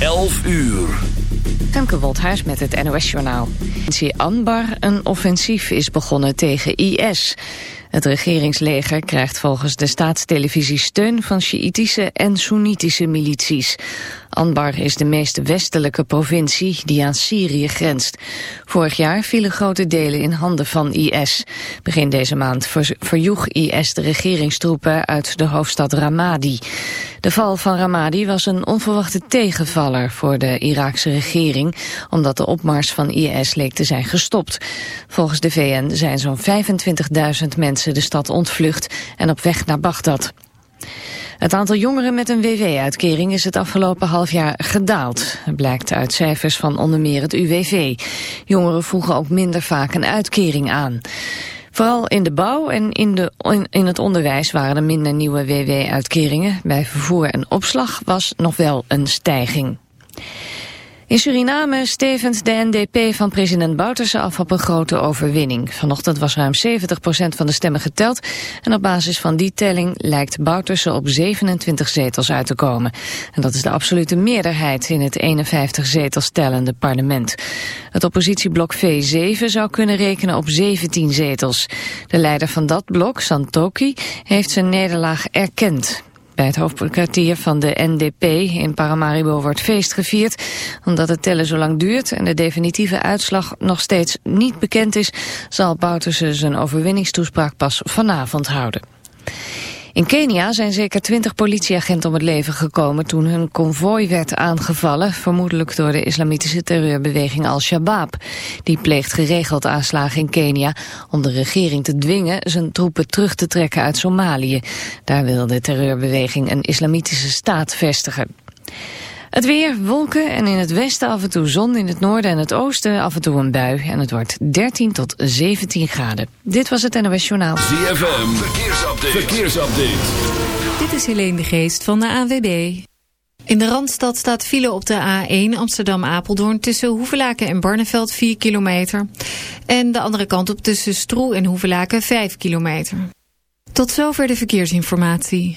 11 uur. Femke Woldhuis met het NOS-journaal. In Anbar een offensief is begonnen tegen IS. Het regeringsleger krijgt volgens de staatstelevisie steun van Sjiïtische en Soenitische milities. Anbar is de meest westelijke provincie die aan Syrië grenst. Vorig jaar vielen grote delen in handen van IS. Begin deze maand verjoeg IS de regeringstroepen uit de hoofdstad Ramadi. De val van Ramadi was een onverwachte tegenvaller voor de Iraakse regering, omdat de opmars van IS leek te zijn gestopt. Volgens de VN zijn zo'n 25.000 mensen de stad ontvlucht en op weg naar Bagdad. Het aantal jongeren met een WW-uitkering is het afgelopen half jaar gedaald. Blijkt uit cijfers van onder meer het UWV. Jongeren vroegen ook minder vaak een uitkering aan. Vooral in de bouw en in, de, in het onderwijs waren er minder nieuwe WW-uitkeringen. Bij vervoer en opslag was nog wel een stijging. In Suriname stevend de NDP van president Bouterse af op een grote overwinning. Vanochtend was ruim 70% van de stemmen geteld en op basis van die telling lijkt Bouterse op 27 zetels uit te komen. En dat is de absolute meerderheid in het 51 zetels tellende parlement. Het oppositieblok V7 zou kunnen rekenen op 17 zetels. De leider van dat blok, Santoki, heeft zijn nederlaag erkend. Bij het hoofdkwartier van de NDP in Paramaribo wordt feest gevierd. Omdat het tellen zo lang duurt en de definitieve uitslag nog steeds niet bekend is... zal Bouterse zijn overwinningstoespraak pas vanavond houden. In Kenia zijn zeker twintig politieagenten om het leven gekomen toen hun konvooi werd aangevallen, vermoedelijk door de islamitische terreurbeweging Al-Shabaab. Die pleegt geregeld aanslagen in Kenia om de regering te dwingen zijn troepen terug te trekken uit Somalië. Daar wil de terreurbeweging een islamitische staat vestigen. Het weer, wolken en in het westen af en toe zon, in het noorden en het oosten af en toe een bui. En het wordt 13 tot 17 graden. Dit was het NOS Journaal. ZFM, verkeersupdate. verkeersupdate. Dit is Helene de Geest van de AWB. In de Randstad staat file op de A1 Amsterdam-Apeldoorn... tussen Hoevelaken en Barneveld 4 kilometer. En de andere kant op tussen Stroe en Hoevelaken 5 kilometer. Tot zover de verkeersinformatie.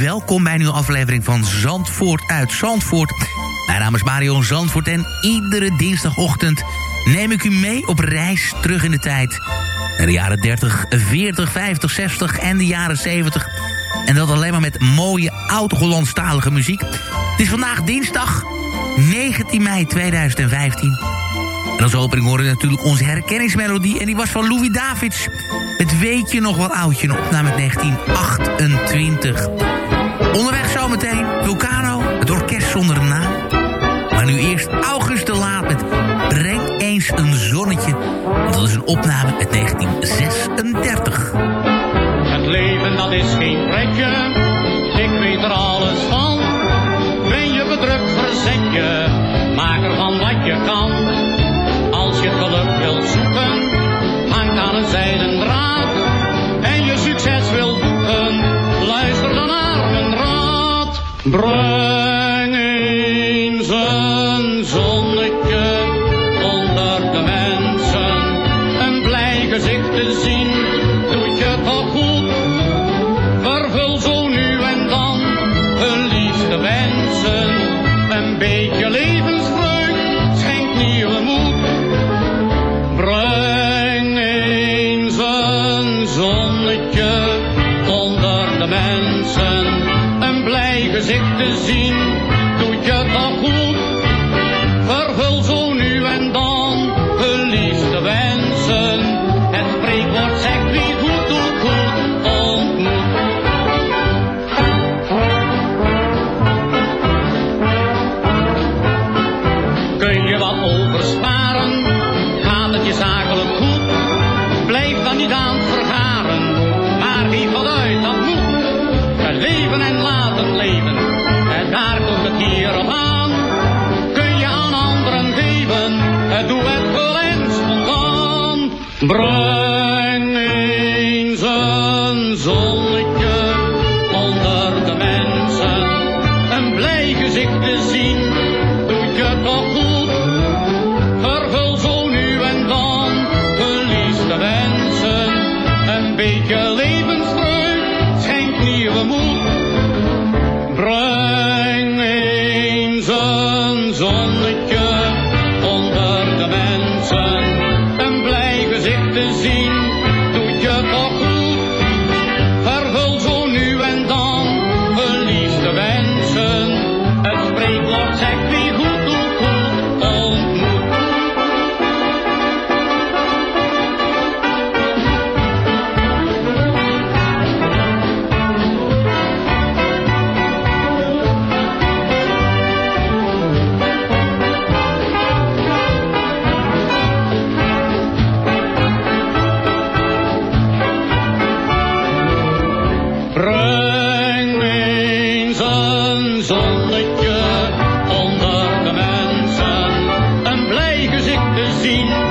Welkom bij een nieuwe aflevering van Zandvoort uit Zandvoort. Mijn naam is Marion Zandvoort en iedere dinsdagochtend neem ik u mee op reis terug in de tijd. Naar de jaren 30, 40, 50, 60 en de jaren 70. En dat alleen maar met mooie oud-Hollandstalige muziek. Het is vandaag dinsdag 19 mei 2015. En als opening we natuurlijk onze herkenningsmelodie. En die was van Louis Davids. Het weet je nog wel oudje, een opname uit 1928. Onderweg zometeen Vulcano, het orkest zonder naam. Maar nu eerst August de Laat met Breng eens een zonnetje. Dat is een opname uit 1936. Het leven dat is geen pretje, geluk wilt zoeken, hangt aan een zijden draad. En je succes wilt boeken, luister dan naar mijn raad. Breng de mensen. Een blij gezicht te zien, doet je toch goed. Браво! Blij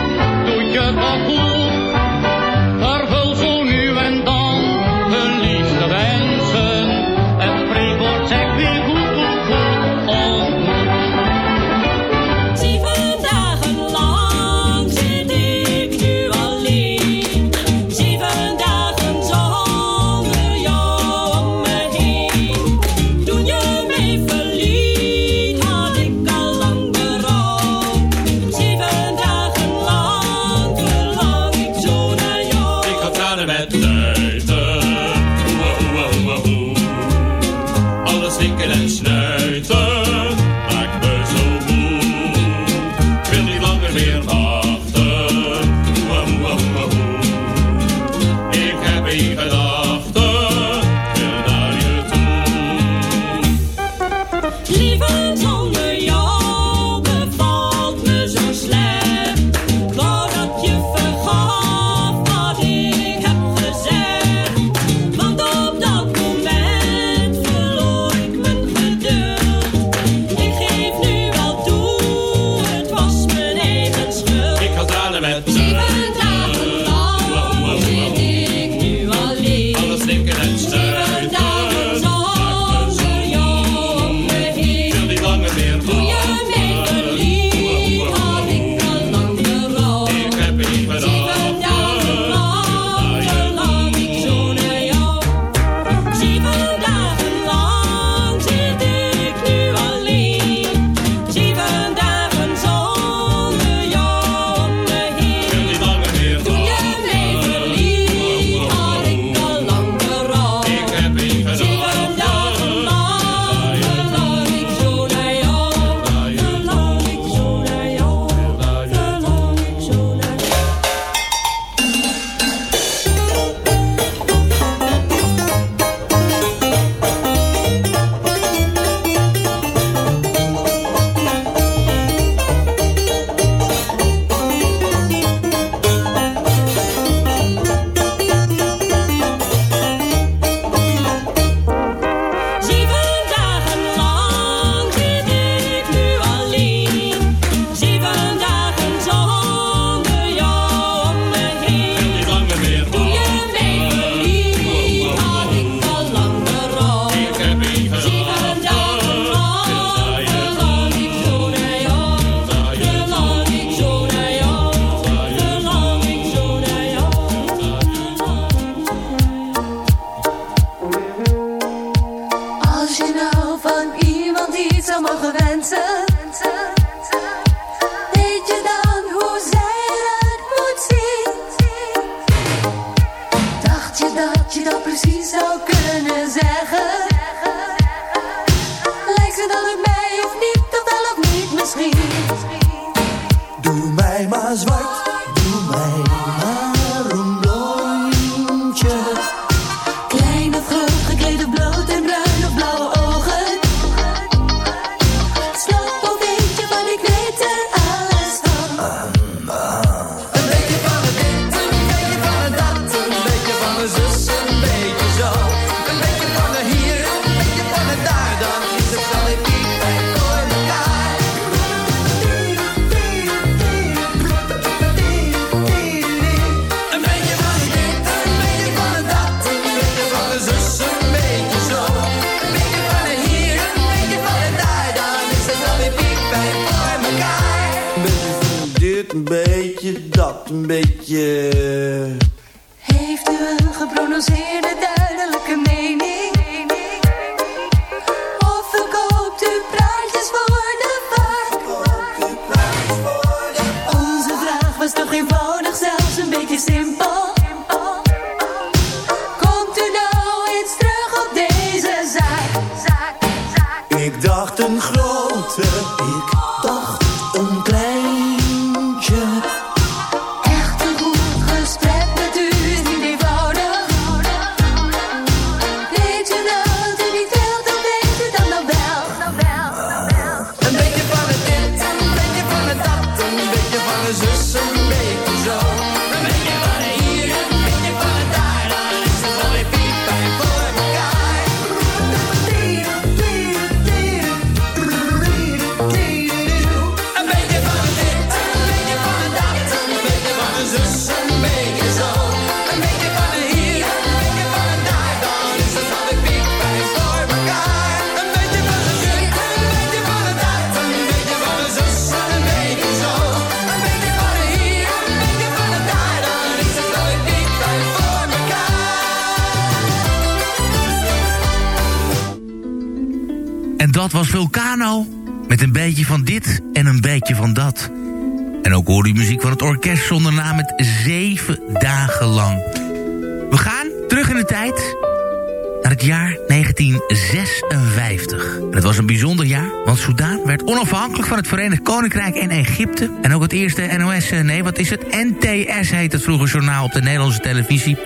het jaar 1956. En het was een bijzonder jaar, want Soudaan werd onafhankelijk van het Verenigd Koninkrijk en Egypte. En ook het eerste NOS, eh, nee wat is het? NTS heet het vroeger journaal op de Nederlandse televisie.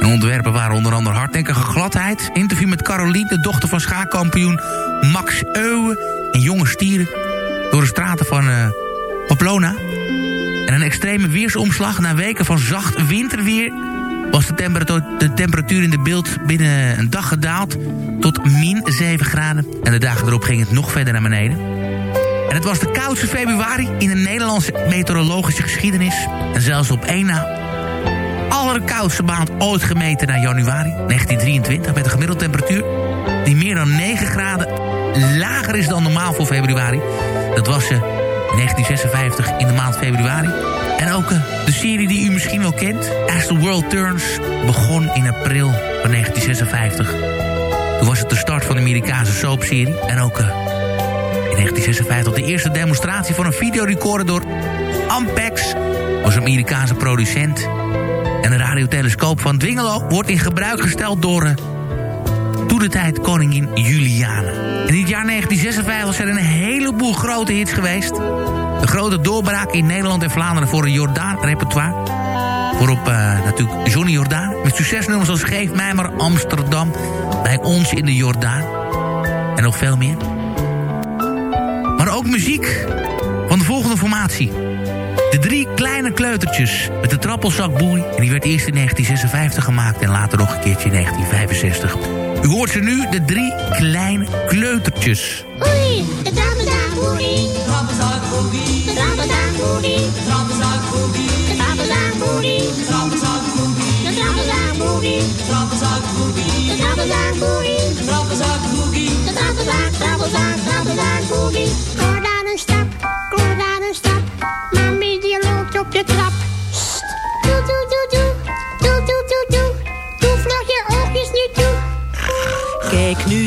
En onderwerpen waren onder andere hardnekkige gladheid... interview met Caroline, de dochter van schaakkampioen Max Euwe... en jonge stieren door de straten van uh. En een extreme weersomslag na weken van zacht winterweer... was de temperatuur, de temperatuur in de beeld binnen een dag gedaald tot min 7 graden. En de dagen erop ging het nog verder naar beneden. En het was de koudste februari in de Nederlandse meteorologische geschiedenis. En zelfs op één na allerkoudste maand ooit gemeten naar januari 1923... met een gemiddelde temperatuur die meer dan 9 graden lager is dan normaal voor februari. Dat was uh, 1956 in de maand februari. En ook uh, de serie die u misschien wel kent, As the World Turns... begon in april van 1956. Toen was het de start van de Amerikaanse soapserie. En ook uh, in 1956 de eerste demonstratie van een videorecorder door Ampex... was een Amerikaanse producent... En de radiotelescoop van Dwingelo wordt in gebruik gesteld door toen de tijd koningin Juliana. In het jaar 1956 zijn er een heleboel grote hits geweest. De grote doorbraak in Nederland en Vlaanderen voor een Jordaan-repertoire. Voorop uh, natuurlijk Johnny Jordaan. Met succesnummers als Geef mij maar Amsterdam. Bij ons in de Jordaan. En nog veel meer. Maar ook muziek van de volgende formatie. De drie kleine kleutertjes met de trappelzakboei. En die werd eerst in 1956 gemaakt en later nog een keertje in 1965. U hoort ze nu, de drie kleine kleutertjes. De.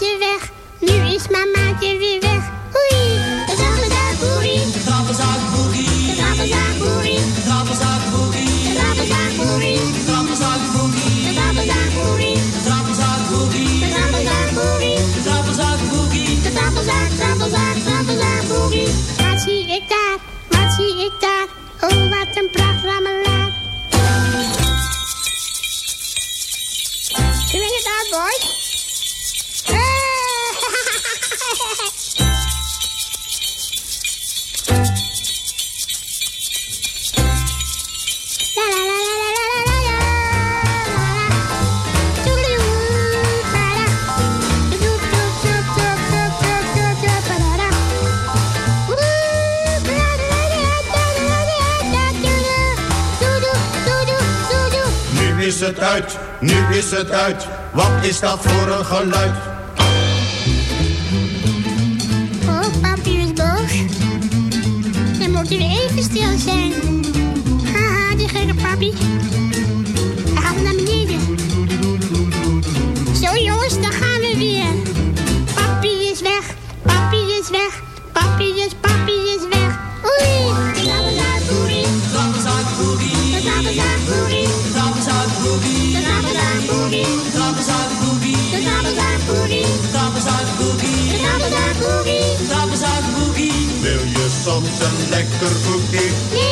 Monsieur Vert. uit, nu is het uit. Wat is dat voor een geluid? Oh, papi is boos. Dan moet u even stil zijn. Haha, die gele papi. Gaan gaat naar beneden. Zo jongens, daar gaan we weer. Papi is weg, papi is weg. is een lekker koekje.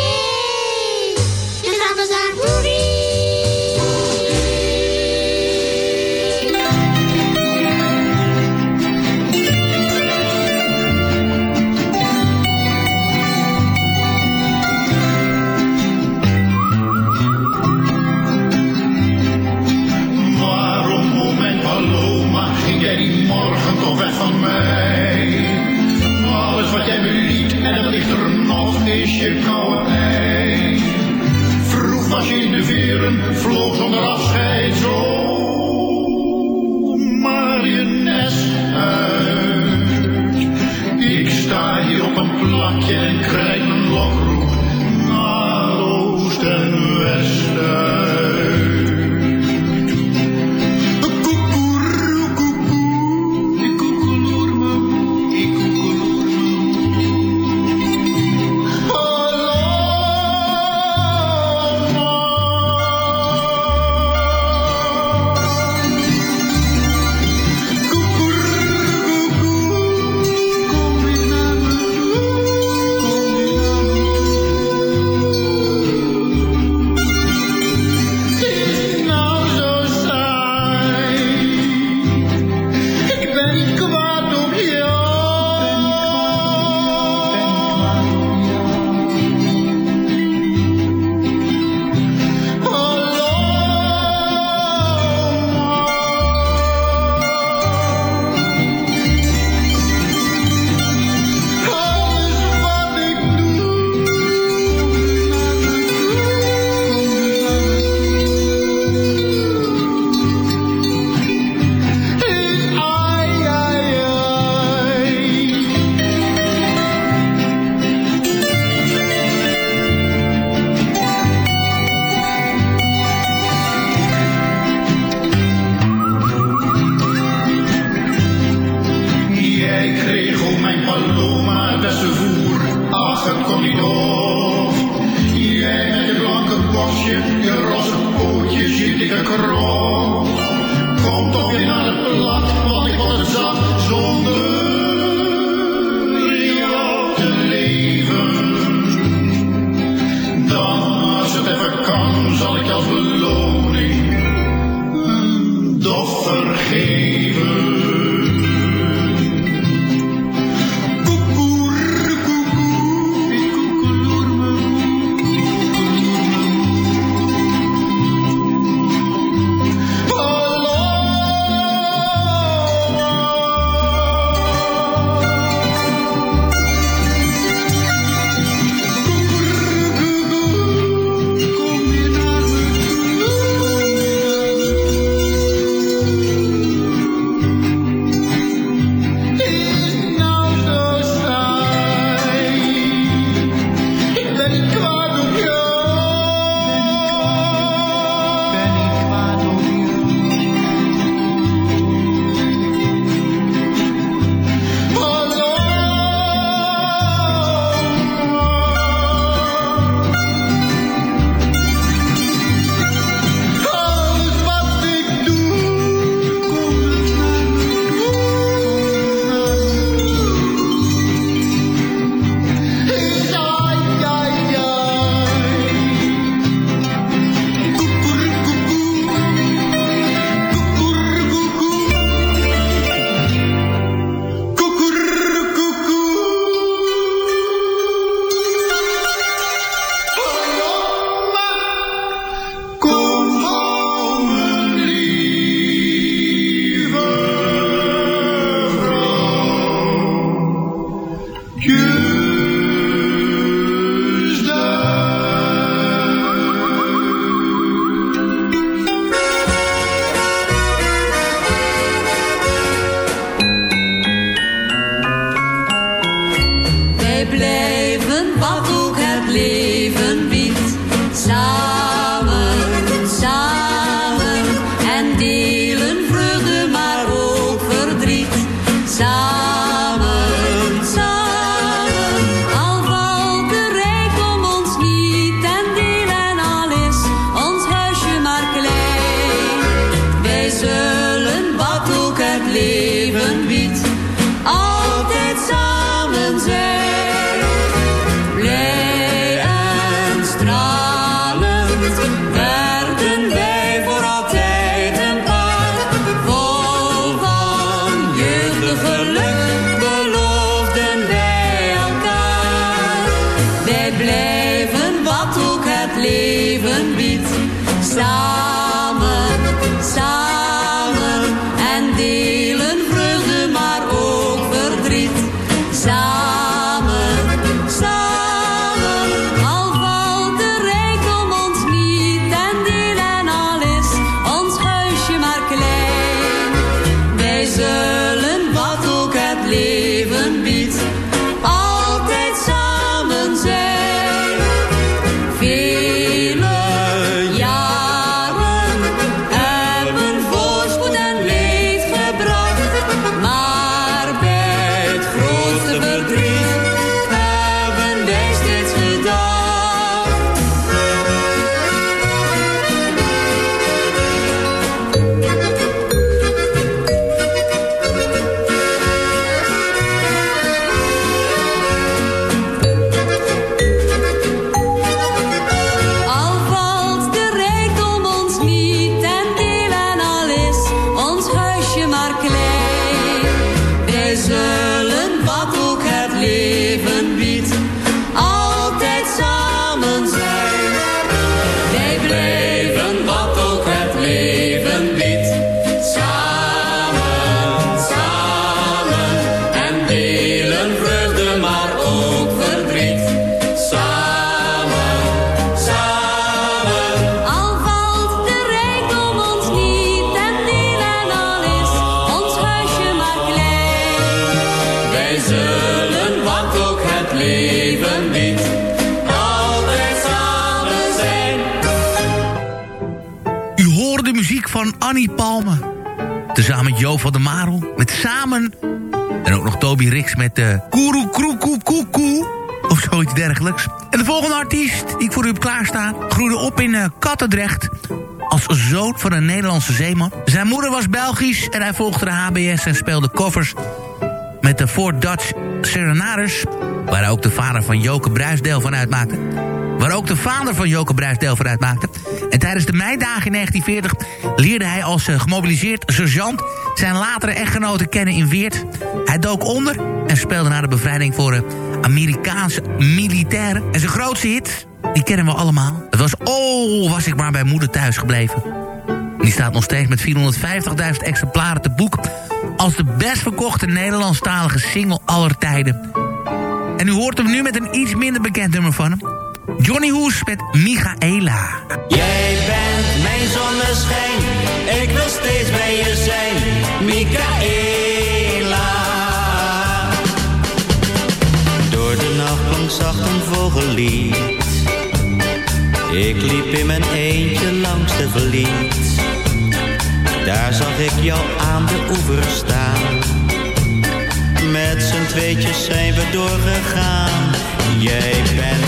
Annie Palme. Tezamen Jo van der Marel. Met Samen. En ook nog Toby Rix met de Koeroe Kroe Koe Koe Koe. Of zoiets dergelijks. En de volgende artiest die ik voor u heb klaarstaan... groeide op in eh, Kattendrecht... als zoon van een Nederlandse zeeman. Zijn moeder was Belgisch en hij volgde de HBS... en speelde covers met de Fort Dutch Serenaders... waar hij ook de vader van Joke Bruis deel van uitmaakte waar ook de vader van Joke Bruis deel van uitmaakte. En tijdens de meidagen in 1940 leerde hij als eh, gemobiliseerd sergeant... zijn latere echtgenote kennen in Weert. Hij dook onder en speelde na de bevrijding voor de Amerikaanse militairen. En zijn grootste hit, die kennen we allemaal. Het was Oh, was ik maar bij moeder thuis gebleven. Die staat nog steeds met 450.000 exemplaren te boek... als de best verkochte Nederlandstalige single aller tijden. En u hoort hem nu met een iets minder bekend nummer van hem. Johnny Hoes met Michaela. Jij bent mijn zonneschijn, ik wil steeds bij je zijn, Michaela. Door de nacht klonk zacht een vogellied. Ik liep in mijn eentje langs de verliet. Daar zag ik jou aan de oever staan. Met z'n tweetjes zijn we doorgegaan. Jij bent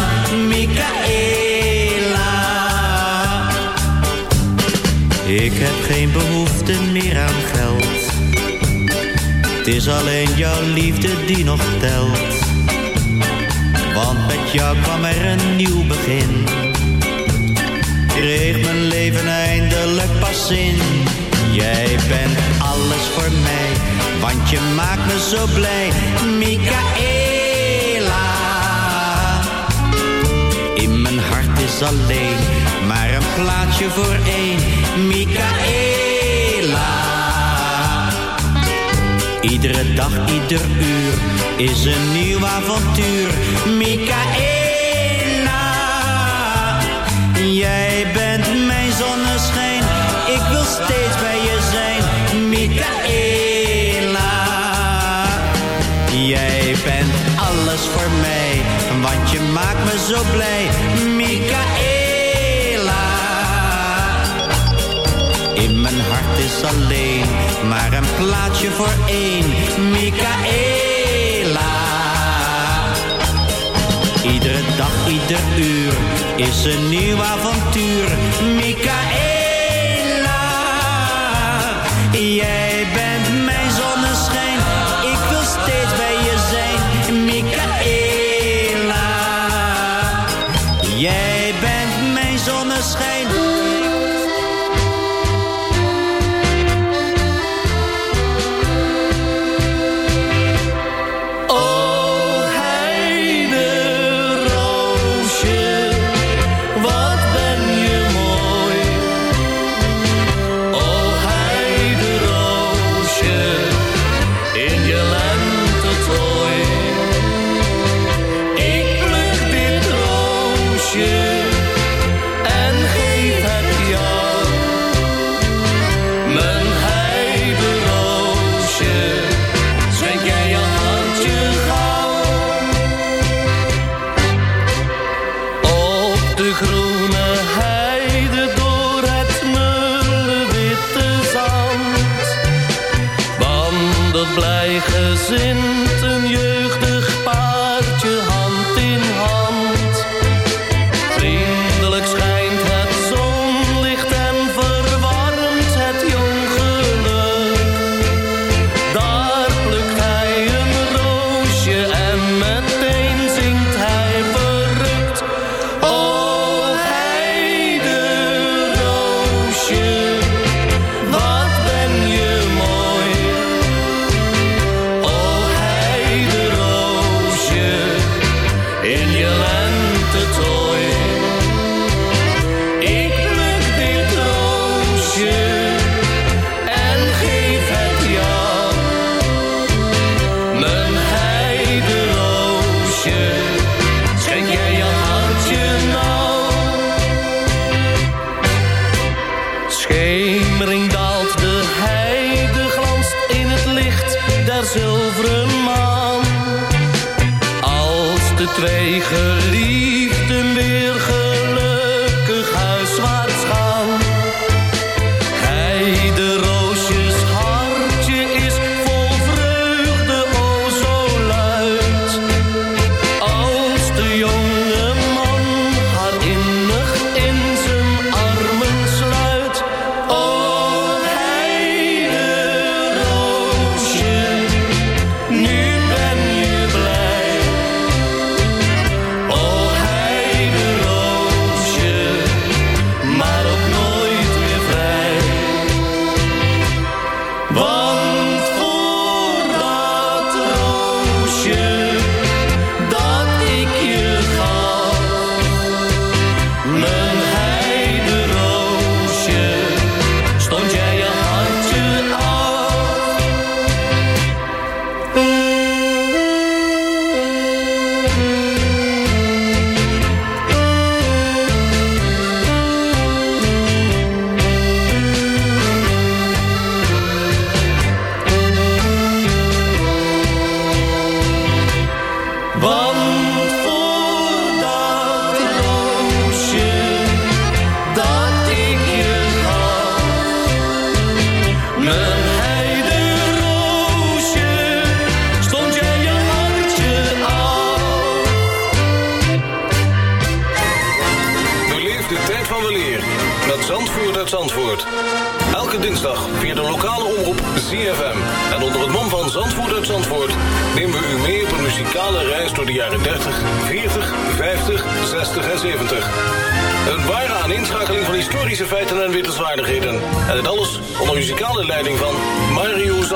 Ik heb geen behoefte meer aan geld. Het is alleen jouw liefde die nog telt. Want met jou kwam er een nieuw begin. Kreeg mijn leven eindelijk pas zin. Jij bent alles voor mij, want je maakt me zo blij. Michaela. In mijn hart is alleen maar een plaatsje voor één. Michaela. Iedere dag, ieder uur is een nieuw avontuur. Michaela. Jij maak me zo blij, Michaela. In mijn hart is alleen maar een plaatsje voor één, Michaela. Iedere dag, ieder uur is een nieuw avontuur, Michaela.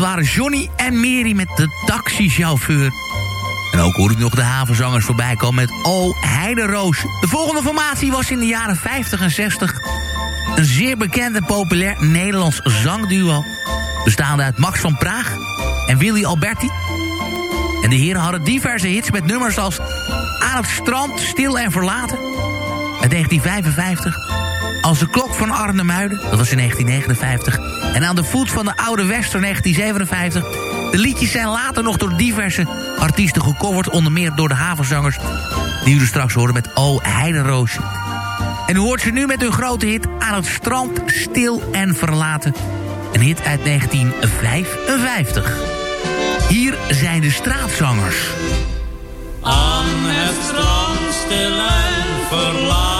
Waren Johnny en Mary met de taxichauffeur. En ook hoor ik nog de havenzangers voorbij komen met O Heideroos. De volgende formatie was in de jaren 50 en 60... een zeer bekend en populair Nederlands zangduo... bestaande uit Max van Praag en Willy Alberti. En de heren hadden diverse hits met nummers als... Aan het strand, stil en verlaten. Uit 1955. Als de klok van Arnhemuiden, dat was in 1959. En aan de voet van de oude Wester 1957. De liedjes zijn later nog door diverse artiesten gecoverd. Onder meer door de havenzangers. Die u straks horen met O Heideroos. En u hoort ze nu met hun grote hit Aan het strand, stil en verlaten. Een hit uit 1955. Hier zijn de straatzangers. Aan het strand stil en verlaten.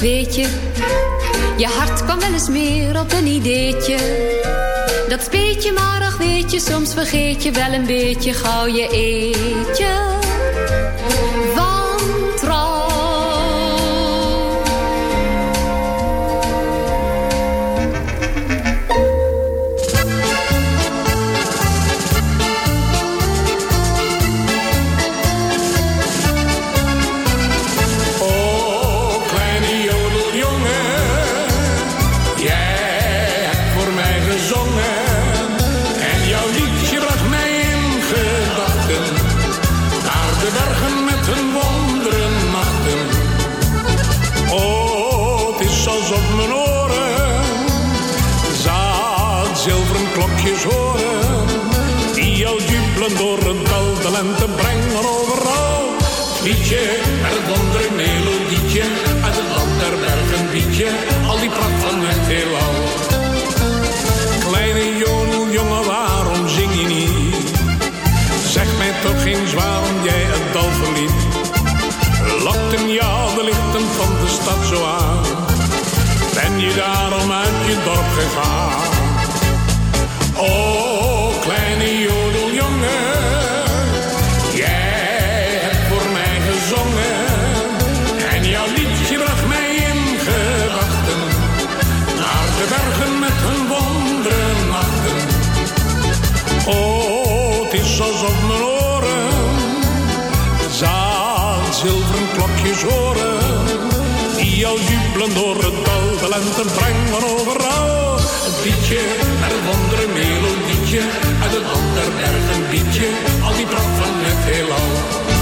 Weet je. Je hart kwam wel eens meer op een ideetje. Dat speet je maar, ach weet je, soms vergeet je wel een beetje gauw je eetje. Lokten jou de lichten van de stad zo aan? Ben je daarom uit je dorp gegaan? Jou jubelen door het dal, de lente brengen overal. Het liedje met een wondere melodietje, uit het land der bergen liedje, al die pracht van het heelal.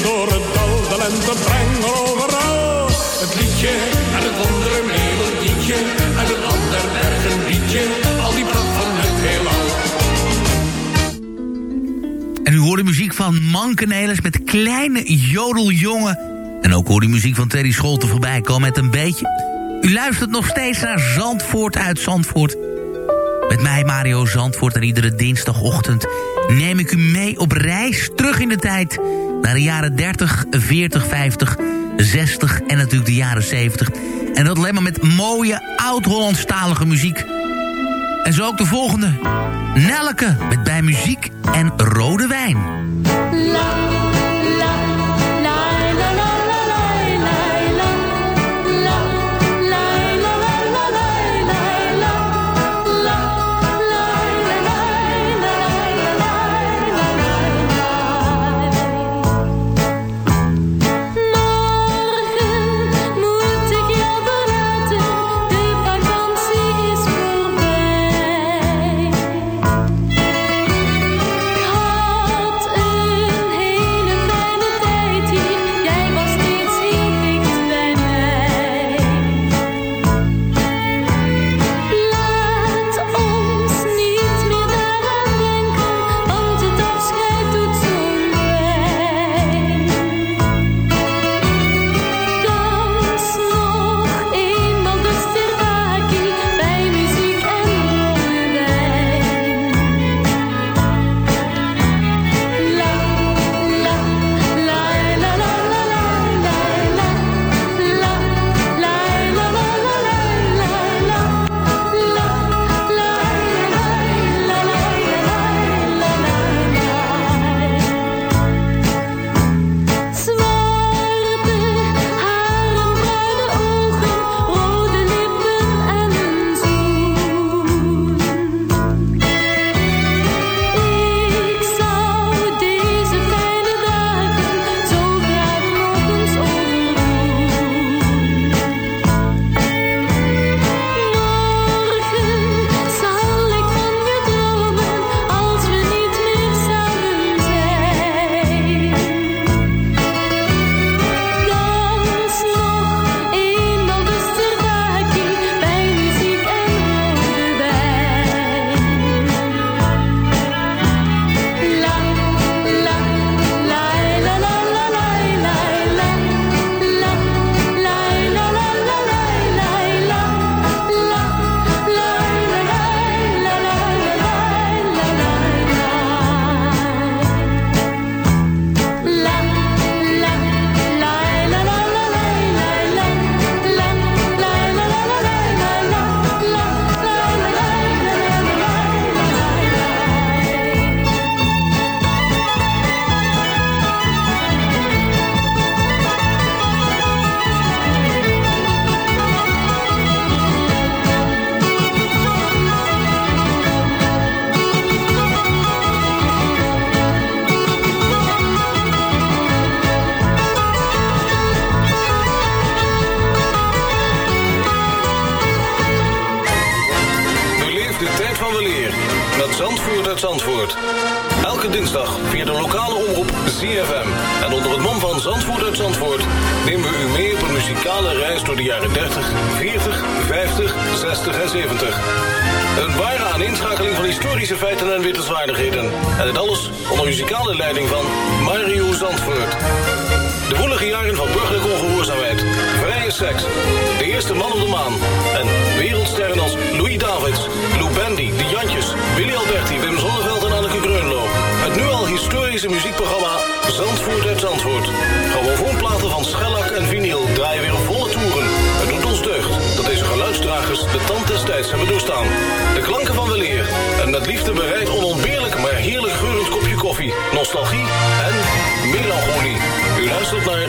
Door het dal, de lente overal. Het liedje en het wondere melodietje, uit het land der bergen liedje, al die pracht van het heelal. En u hoort de muziek van Mankenelis met Kleine Jodeljongen. En ook hoor u muziek van Terry Scholten voorbij komen met een beetje. U luistert nog steeds naar Zandvoort uit Zandvoort. Met mij Mario Zandvoort en iedere dinsdagochtend neem ik u mee op reis terug in de tijd. Naar de jaren 30, 40, 50, 60 en natuurlijk de jaren 70. En dat alleen maar met mooie oud-Hollandstalige muziek. En zo ook de volgende. Nelke met bij muziek en rode wijn. Bereid onontbeerlijk maar heerlijk geurend kopje koffie, nostalgie en melancholie. U luistert naar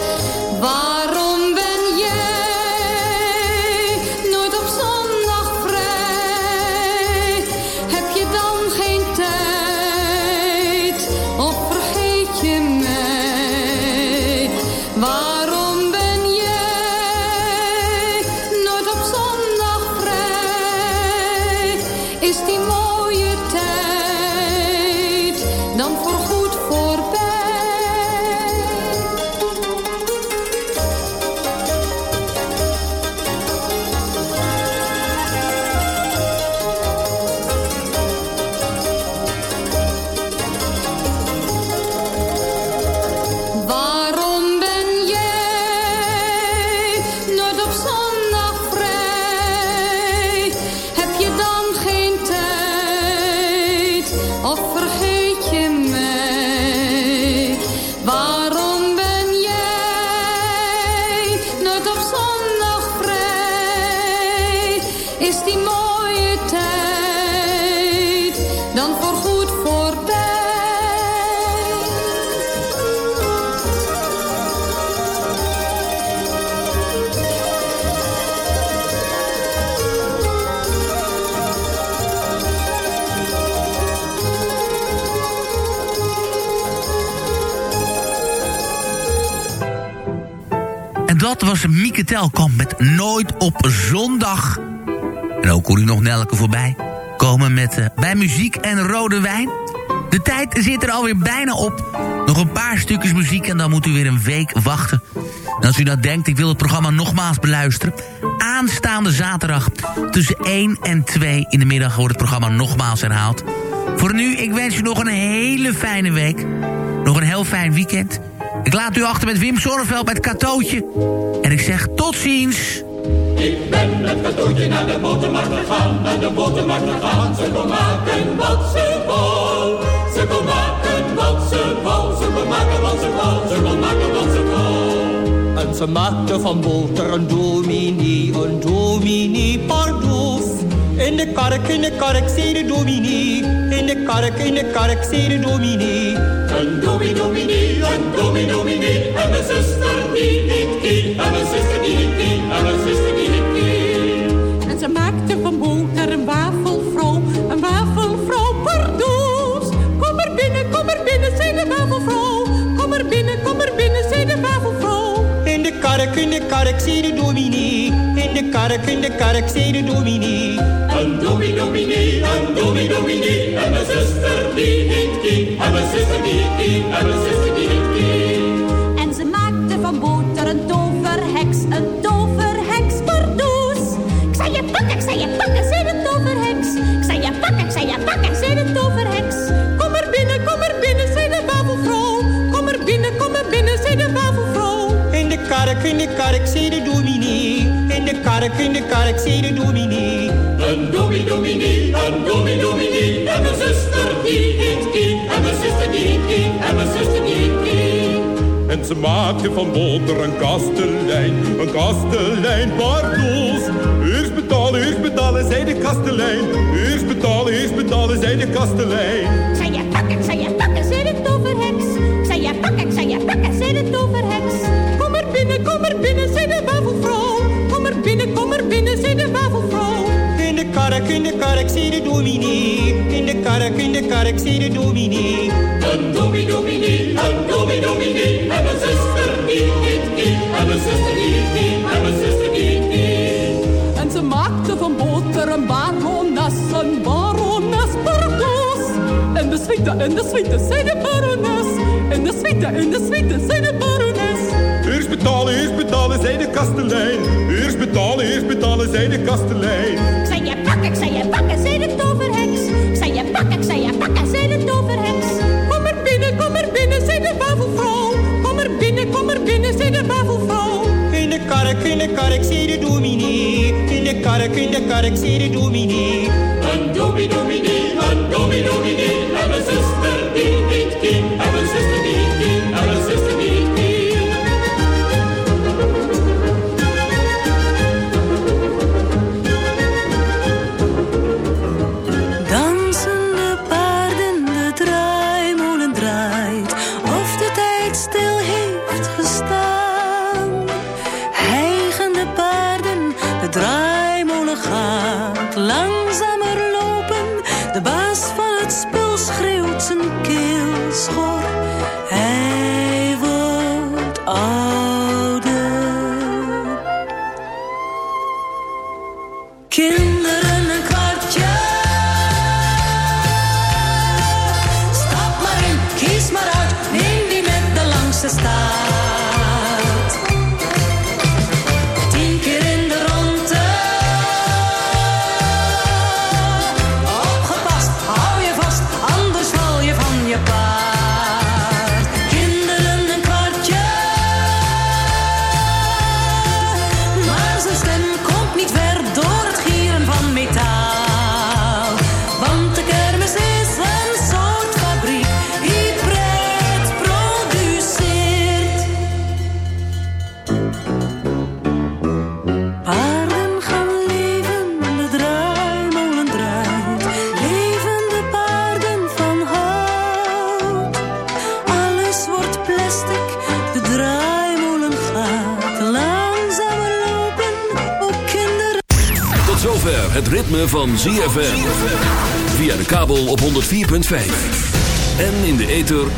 Dat was Mieke Telkamp met Nooit op Zondag. En ook hoor u nog Nelke voorbij komen met eh, bij muziek en rode wijn. De tijd zit er alweer bijna op. Nog een paar stukjes muziek en dan moet u weer een week wachten. En als u nou denkt, ik wil het programma nogmaals beluisteren... aanstaande zaterdag tussen 1 en 2 in de middag wordt het programma nogmaals herhaald. Voor nu, ik wens u nog een hele fijne week. Nog een heel fijn weekend. Ik laat u achter met Wim Sonneveld met Katootje. En ik zeg tot ziens. Ik ben met katoentje naar de botermarkt gegaan, naar de botermarkt gegaan. Ze kon maken wat ze wou. Ze kon maken wat ze wou. Ze kon maken wat ze wou. Ze kon maken wat ze. En ze maakte van boter een dominee, een dominee pardoes. In de kark, in de kark, zei de dominee. In de kark, in de kark, zei de dominee. Een dominee, dominee, een dominee, dominee. En mijn zuster die niet die. En mijn zuster die niet die. En mijn zuster die niet die. En ze maakte van boter een wafelvrouw, een wafelvrouw pardoes. Kom er binnen, kom er binnen, zei de wafelvrouw. Kom er binnen, kom er binnen, zei de wafelvrouw. In de kark, in de kark, zei de dominee. In de kark, in de kark, zei de dominee. Een dominee, dominee, een dominee, dominee. En mijn zuster die. En mijn zuster die. En mijn zuster die die. En ze maakte van boter een toverheks, een toverheks pardoes. Ik zei je pakken, ik zei je pakken, zei de toverheks. Ik zei je pakken, ik zei je pakken, zei de toverheks. Kom er binnen, kom er binnen, zei de wafelvrouw. Kom er binnen, kom er binnen, zei de wafelvrouw. In de kark, in de kark, zei de dominee. De kark, in de kark, zie de dominee. Een dominee, dominee, een dominee, dominee. En mijn zuster die heet Kie. En mijn zuster die heet Kie. En mijn zuster die heet Kie. En ze maakte van boter een kastelein, een kastelein pardoes. Eerst betalen, eerst betalen, zei de kastelein. Eerst betalen, eerst betalen, zei de kastelein. Zij je pakken, zij je pakken, zei de toverheks. Zij je pakken, zij je pakken, zei de toverheks. Kom er binnen, kom er binnen, zei de wafelvrouw. Kark, in de kark, zie de dominee. In de kark, in de kark, zie de dominee. Een dominee, dominee, een dominee, dominee. En mijn zuster die heet Kie. En mijn zuster die Kie. En mijn zuster die Kie. En ze maakte van boter een barones, een barones pardoes. En de suite, en de suite, zei de barones. En de suite, en de suite, zei de barones. Eerst betalen, eerst betalen, zei de kastelein. Eerst betalen, eerst betalen, zei de kastelein. Ik zei ik zei je pakken, zei de toverheks. Ik zei je pakken, ik zei je pakken, zei de toverheks. Kom er binnen, kom er binnen, zei de wafelvrouw. Kom er binnen, kom er binnen, zei de wafelvrouw. In de kark, in de kark, zie de dominee. In de kark, in de kark, zie de dominee. Een dominee, dominee, een dominee,